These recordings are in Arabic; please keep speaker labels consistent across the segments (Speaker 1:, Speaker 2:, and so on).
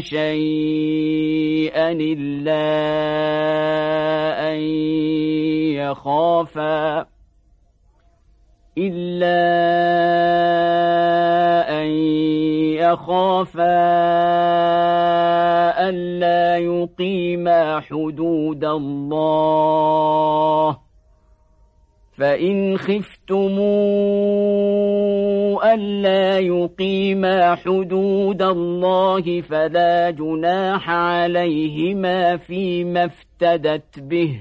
Speaker 1: شيئا إلا أن يخافا إلا أن يخافا ألا يقيما حدود الله. فإن خفتموا ألا يقيما حدود الله فلا جناح عليهما فيما افتدت به.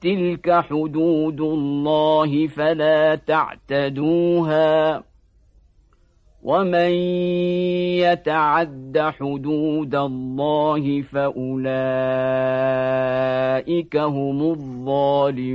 Speaker 1: تلك حدود الله فلا تعتدوها. ومن يتعد حدود الله فأولئك هم الظالمون.